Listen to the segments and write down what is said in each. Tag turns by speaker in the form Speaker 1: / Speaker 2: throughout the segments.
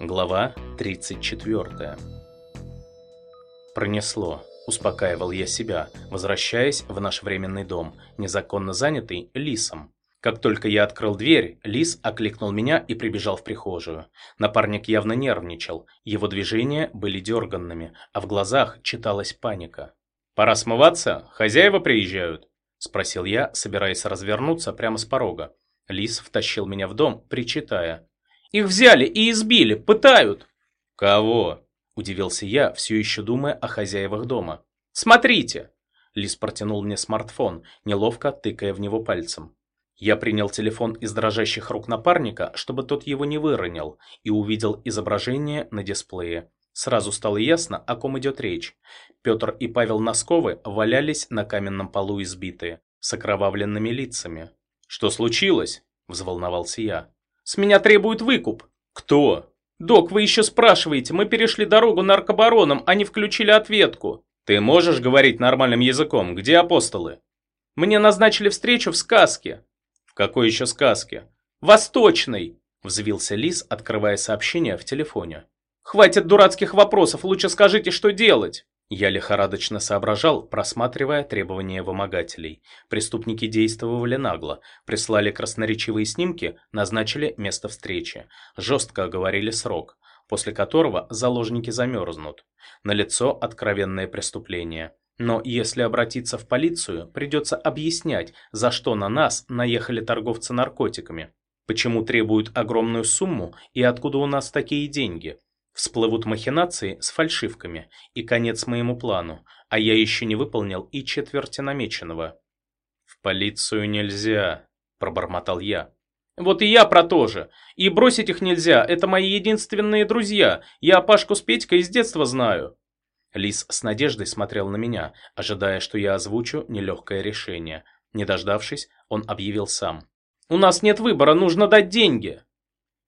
Speaker 1: Глава 34 Пронесло. Успокаивал я себя, возвращаясь в наш временный дом, незаконно занятый лисом. Как только я открыл дверь, лис окликнул меня и прибежал в прихожую. Напарник явно нервничал, его движения были дерганными, а в глазах читалась паника. «Пора смываться? Хозяева приезжают?» – спросил я, собираясь развернуться прямо с порога. Лис втащил меня в дом, причитая. «Их взяли и избили, пытают!» «Кого?» – удивился я, все еще думая о хозяевах дома. «Смотрите!» Лис протянул мне смартфон, неловко тыкая в него пальцем. Я принял телефон из дрожащих рук напарника, чтобы тот его не выронил, и увидел изображение на дисплее. Сразу стало ясно, о ком идет речь. Петр и Павел Носковы валялись на каменном полу избитые, с окровавленными лицами. «Что случилось?» – взволновался я. «С меня требуют выкуп». «Кто?» «Док, вы еще спрашиваете, мы перешли дорогу наркобаронам, они включили ответку». «Ты можешь говорить нормальным языком? Где апостолы?» «Мне назначили встречу в сказке». «В какой еще сказке?» «Восточной!» – взвился Лис, открывая сообщение в телефоне. «Хватит дурацких вопросов, лучше скажите, что делать!» Я лихорадочно соображал, просматривая требования вымогателей. Преступники действовали нагло, прислали красноречивые снимки, назначили место встречи. Жестко оговорили срок, после которого заложники замерзнут. Налицо откровенное преступление. Но если обратиться в полицию, придется объяснять, за что на нас наехали торговцы наркотиками. Почему требуют огромную сумму и откуда у нас такие деньги. Всплывут махинации с фальшивками и конец моему плану, а я еще не выполнил и четверти намеченного. «В полицию нельзя», – пробормотал я. «Вот и я про то же. И бросить их нельзя, это мои единственные друзья. Я Пашку с Петькой с детства знаю». Лис с надеждой смотрел на меня, ожидая, что я озвучу нелегкое решение. Не дождавшись, он объявил сам. «У нас нет выбора, нужно дать деньги!»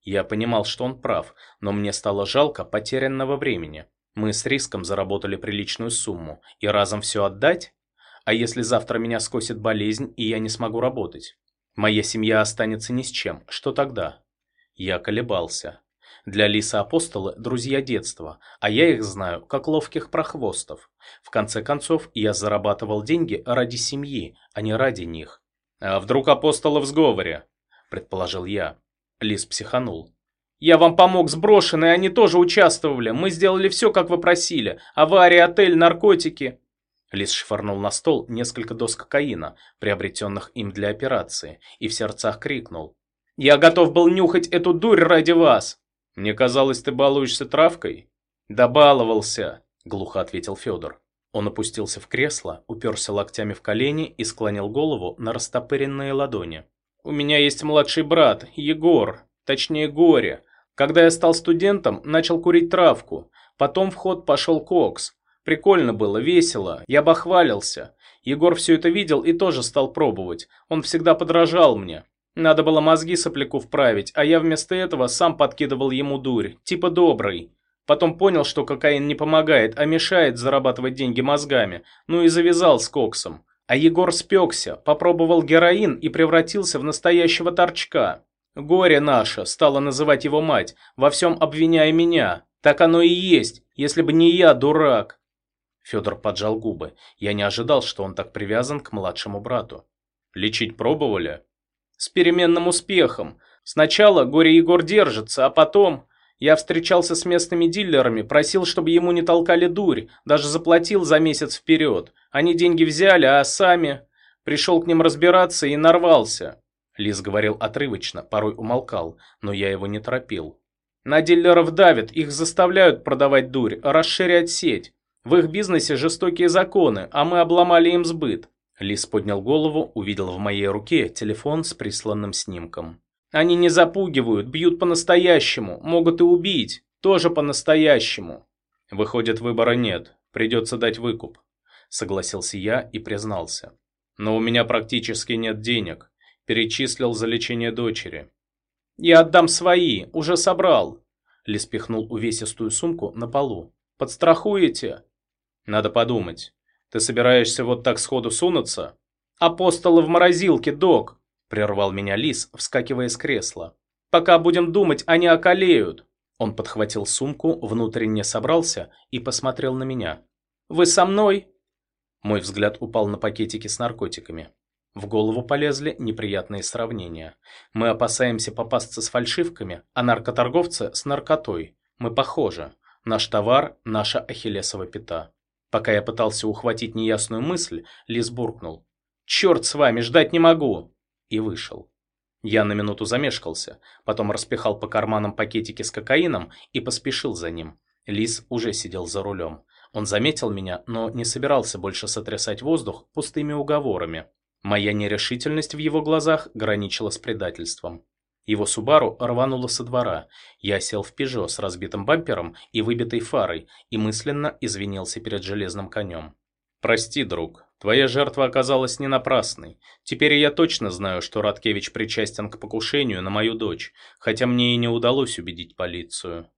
Speaker 1: Я понимал, что он прав, но мне стало жалко потерянного времени. Мы с риском заработали приличную сумму, и разом все отдать? А если завтра меня скосит болезнь, и я не смогу работать? Моя семья останется ни с чем, что тогда? Я колебался. Для Лиса Апостола друзья детства, а я их знаю как ловких прохвостов. В конце концов, я зарабатывал деньги ради семьи, а не ради них. «А вдруг Апостола в сговоре?» – предположил я. Лис психанул. «Я вам помог с брошенной, они тоже участвовали. Мы сделали все, как вы просили. Авария, отель, наркотики». Лис швырнул на стол несколько доз кокаина, приобретенных им для операции, и в сердцах крикнул. «Я готов был нюхать эту дурь ради вас!» «Мне казалось, ты балуешься травкой?» «Да баловался», — глухо ответил Федор. Он опустился в кресло, уперся локтями в колени и склонил голову на растопыренные ладони. У меня есть младший брат, Егор, точнее Горе. Когда я стал студентом, начал курить травку. Потом в ход пошел кокс. Прикольно было, весело, я бахвалился. Егор все это видел и тоже стал пробовать. Он всегда подражал мне. Надо было мозги сопляку вправить, а я вместо этого сам подкидывал ему дурь, типа добрый. Потом понял, что кокаин не помогает, а мешает зарабатывать деньги мозгами, ну и завязал с коксом. А Егор спекся, попробовал героин и превратился в настоящего торчка. Горе наше, стала называть его мать, во всем обвиняя меня. Так оно и есть, если бы не я, дурак. Федор поджал губы. Я не ожидал, что он так привязан к младшему брату. Лечить пробовали? С переменным успехом. Сначала Горе Егор держится, а потом... Я встречался с местными дилерами, просил, чтобы ему не толкали дурь, даже заплатил за месяц вперед. Они деньги взяли, а сами... Пришел к ним разбираться и нарвался. Лис говорил отрывочно, порой умолкал, но я его не торопил. На дилеров давят, их заставляют продавать дурь, расширять сеть. В их бизнесе жестокие законы, а мы обломали им сбыт. Лис поднял голову, увидел в моей руке телефон с присланным снимком. Они не запугивают, бьют по-настоящему, могут и убить, тоже по-настоящему. Выходит, выбора нет, придется дать выкуп. Согласился я и признался. Но у меня практически нет денег. Перечислил за лечение дочери. Я отдам свои, уже собрал. Лис пихнул увесистую сумку на полу. Подстрахуете? Надо подумать. Ты собираешься вот так сходу сунуться? Апостолы в морозилке, док. Прервал меня лис, вскакивая с кресла. «Пока будем думать, они околеют!» Он подхватил сумку, внутренне собрался и посмотрел на меня. «Вы со мной?» Мой взгляд упал на пакетики с наркотиками. В голову полезли неприятные сравнения. Мы опасаемся попасться с фальшивками, а наркоторговцы с наркотой. Мы похожи. Наш товар – наша ахиллесова пята. Пока я пытался ухватить неясную мысль, Лис буркнул. «Черт с вами, ждать не могу!» И вышел. Я на минуту замешкался, потом распихал по карманам пакетики с кокаином и поспешил за ним. Лис уже сидел за рулем. Он заметил меня, но не собирался больше сотрясать воздух пустыми уговорами. Моя нерешительность в его глазах граничила с предательством. Его Субару рвануло со двора. Я сел в Пежо с разбитым бампером и выбитой фарой и мысленно извинился перед железным конем. «Прости, друг, твоя жертва оказалась не напрасной. Теперь я точно знаю, что Радкевич причастен к покушению на мою дочь, хотя мне и не удалось убедить полицию».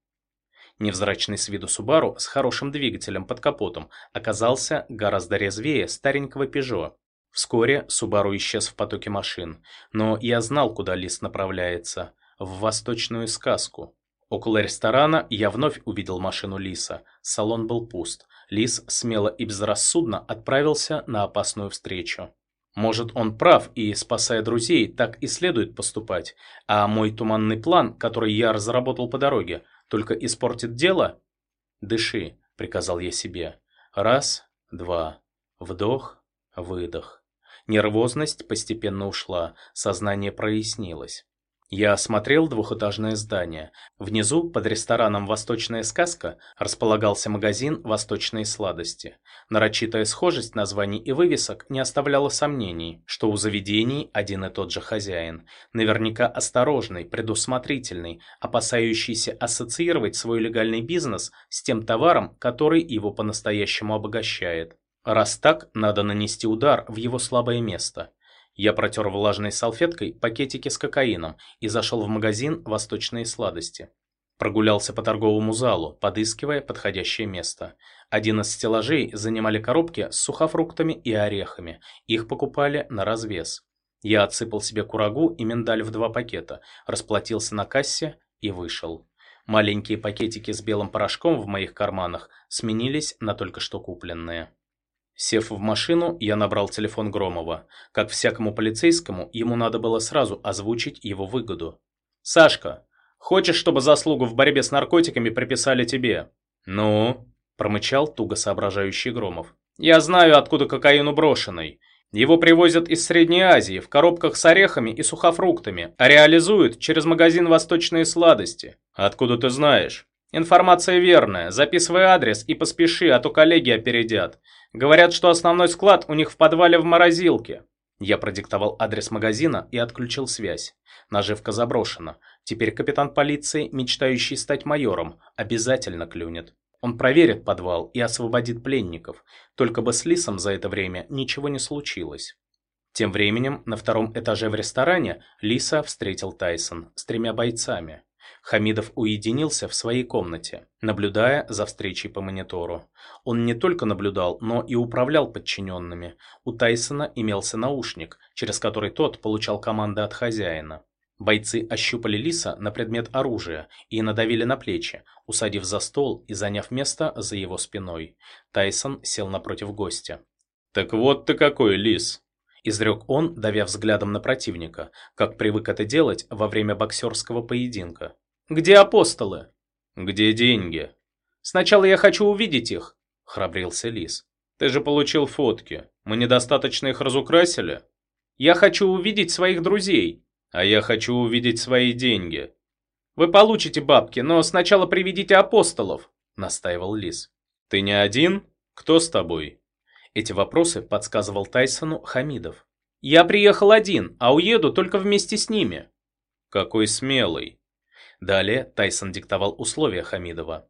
Speaker 1: Невзрачный с виду Субару с хорошим двигателем под капотом оказался гораздо резвее старенького Пежо. Вскоре Субару исчез в потоке машин, но я знал, куда Лис направляется – в восточную сказку. Около ресторана я вновь увидел машину Лиса. Салон был пуст. Лис смело и безрассудно отправился на опасную встречу. Может, он прав, и, спасая друзей, так и следует поступать, а мой туманный план, который я разработал по дороге, только испортит дело? «Дыши», — приказал я себе. Раз, два, вдох, выдох. Нервозность постепенно ушла, сознание прояснилось. Я осмотрел двухэтажное здание. Внизу, под рестораном «Восточная сказка», располагался магазин «Восточные сладости». Нарочитая схожесть названий и вывесок не оставляла сомнений, что у заведений один и тот же хозяин. Наверняка осторожный, предусмотрительный, опасающийся ассоциировать свой легальный бизнес с тем товаром, который его по-настоящему обогащает. Раз так, надо нанести удар в его слабое место. Я протер влажной салфеткой пакетики с кокаином и зашел в магазин «Восточные сладости». Прогулялся по торговому залу, подыскивая подходящее место. Один из стеллажей занимали коробки с сухофруктами и орехами. Их покупали на развес. Я отсыпал себе курагу и миндаль в два пакета, расплатился на кассе и вышел. Маленькие пакетики с белым порошком в моих карманах сменились на только что купленные. Сев в машину, я набрал телефон Громова. Как всякому полицейскому, ему надо было сразу озвучить его выгоду. «Сашка, хочешь, чтобы заслугу в борьбе с наркотиками приписали тебе?» «Ну?» – промычал туго соображающий Громов. «Я знаю, откуда кокаин уброшенный. Его привозят из Средней Азии в коробках с орехами и сухофруктами, а реализуют через магазин «Восточные сладости». Откуда ты знаешь? Информация верная. Записывай адрес и поспеши, а то коллеги опередят. Говорят, что основной склад у них в подвале в морозилке. Я продиктовал адрес магазина и отключил связь. Наживка заброшена. Теперь капитан полиции, мечтающий стать майором, обязательно клюнет. Он проверит подвал и освободит пленников. Только бы с Лисом за это время ничего не случилось. Тем временем на втором этаже в ресторане Лиса встретил Тайсон с тремя бойцами. Хамидов уединился в своей комнате, наблюдая за встречей по монитору. Он не только наблюдал, но и управлял подчиненными. У Тайсона имелся наушник, через который тот получал команды от хозяина. Бойцы ощупали Лиса на предмет оружия и надавили на плечи, усадив за стол и заняв место за его спиной. Тайсон сел напротив гостя. «Так вот ты какой, Лис!» Изрек он, давя взглядом на противника, как привык это делать во время боксерского поединка. «Где апостолы?» «Где деньги?» «Сначала я хочу увидеть их», — храбрился Лис. «Ты же получил фотки. Мы недостаточно их разукрасили?» «Я хочу увидеть своих друзей». «А я хочу увидеть свои деньги». «Вы получите бабки, но сначала приведите апостолов», — настаивал Лис. «Ты не один? Кто с тобой?» Эти вопросы подсказывал Тайсону Хамидов. «Я приехал один, а уеду только вместе с ними». «Какой смелый», Далее Тайсон диктовал условия Хамидова.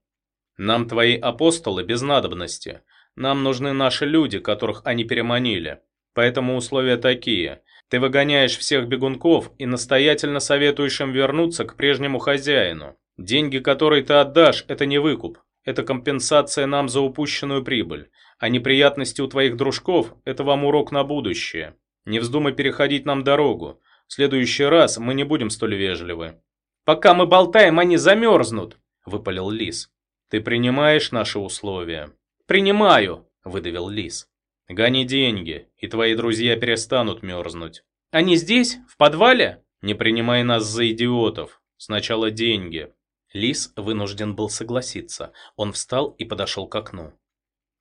Speaker 1: «Нам твои апостолы без надобности. Нам нужны наши люди, которых они переманили. Поэтому условия такие. Ты выгоняешь всех бегунков и настоятельно советуешь им вернуться к прежнему хозяину. Деньги, которые ты отдашь, это не выкуп. Это компенсация нам за упущенную прибыль. А неприятности у твоих дружков – это вам урок на будущее. Не вздумай переходить нам дорогу. В следующий раз мы не будем столь вежливы. Пока мы болтаем, они замерзнут!» выпалил Лис. «Ты принимаешь наши условия?» «Принимаю!» – выдавил Лис. «Гони деньги, и твои друзья перестанут мерзнуть». «Они здесь? В подвале?» «Не принимай нас за идиотов. Сначала деньги». Лис вынужден был согласиться. Он встал и подошел к окну.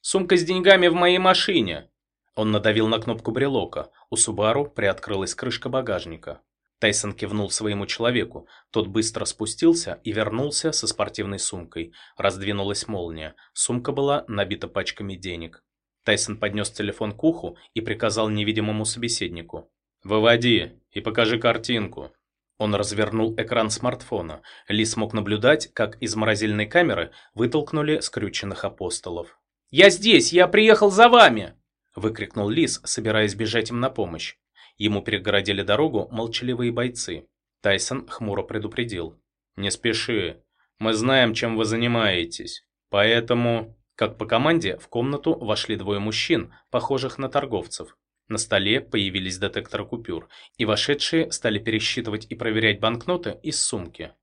Speaker 1: «Сумка с деньгами в моей машине!» Он надавил на кнопку брелока. У Субару приоткрылась крышка багажника. Тайсон кивнул своему человеку. Тот быстро спустился и вернулся со спортивной сумкой. Раздвинулась молния. Сумка была набита пачками денег. Тайсон поднес телефон к уху и приказал невидимому собеседнику. «Выводи и покажи картинку». Он развернул экран смартфона. Ли смог наблюдать, как из морозильной камеры вытолкнули скрюченных апостолов. «Я здесь! Я приехал за вами!» выкрикнул Лис, собираясь бежать им на помощь. Ему перегородили дорогу молчаливые бойцы. Тайсон хмуро предупредил. «Не спеши. Мы знаем, чем вы занимаетесь. Поэтому...» Как по команде, в комнату вошли двое мужчин, похожих на торговцев. На столе появились детекторы купюр, и вошедшие стали пересчитывать и проверять банкноты из сумки.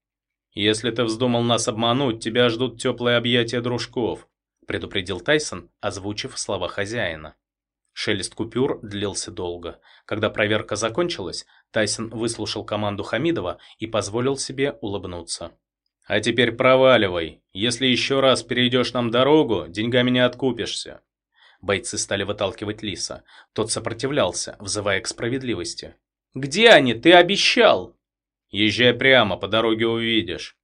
Speaker 1: «Если ты вздумал нас обмануть, тебя ждут теплые объятия дружков», предупредил Тайсон, озвучив слова хозяина. Шелест купюр длился долго. Когда проверка закончилась, Тайсон выслушал команду Хамидова и позволил себе улыбнуться. «А теперь проваливай. Если еще раз перейдешь нам дорогу, деньгами не откупишься». Бойцы стали выталкивать Лиса. Тот сопротивлялся, взывая к справедливости. «Где они? Ты обещал!» «Езжай прямо, по дороге увидишь».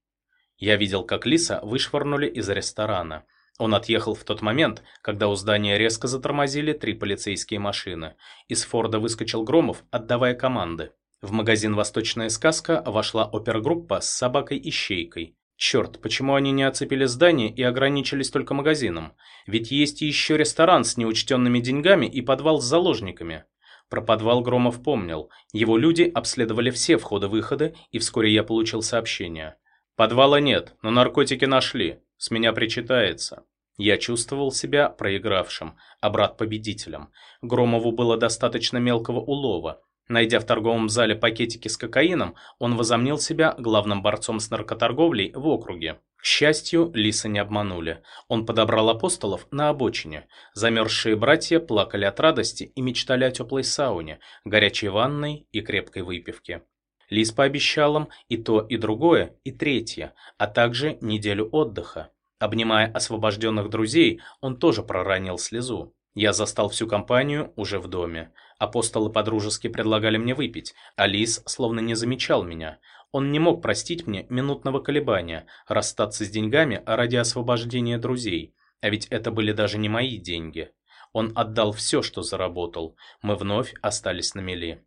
Speaker 1: Я видел, как Лиса вышвырнули из ресторана. Он отъехал в тот момент, когда у здания резко затормозили три полицейские машины. Из Форда выскочил Громов, отдавая команды. В магазин «Восточная сказка» вошла опергруппа с собакой-ищейкой. Черт, почему они не оцепили здание и ограничились только магазином? Ведь есть еще ресторан с неучтенными деньгами и подвал с заложниками. Про подвал Громов помнил. Его люди обследовали все входы-выходы, и вскоре я получил сообщение. «Подвала нет, но наркотики нашли. С меня причитается». Я чувствовал себя проигравшим, а брат победителем. Громову было достаточно мелкого улова. Найдя в торговом зале пакетики с кокаином, он возомнил себя главным борцом с наркоторговлей в округе. К счастью, Лиса не обманули. Он подобрал апостолов на обочине. Замерзшие братья плакали от радости и мечтали о теплой сауне, горячей ванной и крепкой выпивке. Лис пообещал им и то, и другое, и третье, а также неделю отдыха. Обнимая освобожденных друзей, он тоже проронил слезу. Я застал всю компанию уже в доме. Апостолы подружески предлагали мне выпить, а Лис словно не замечал меня. Он не мог простить мне минутного колебания, расстаться с деньгами ради освобождения друзей. А ведь это были даже не мои деньги. Он отдал все, что заработал. Мы вновь остались на мели.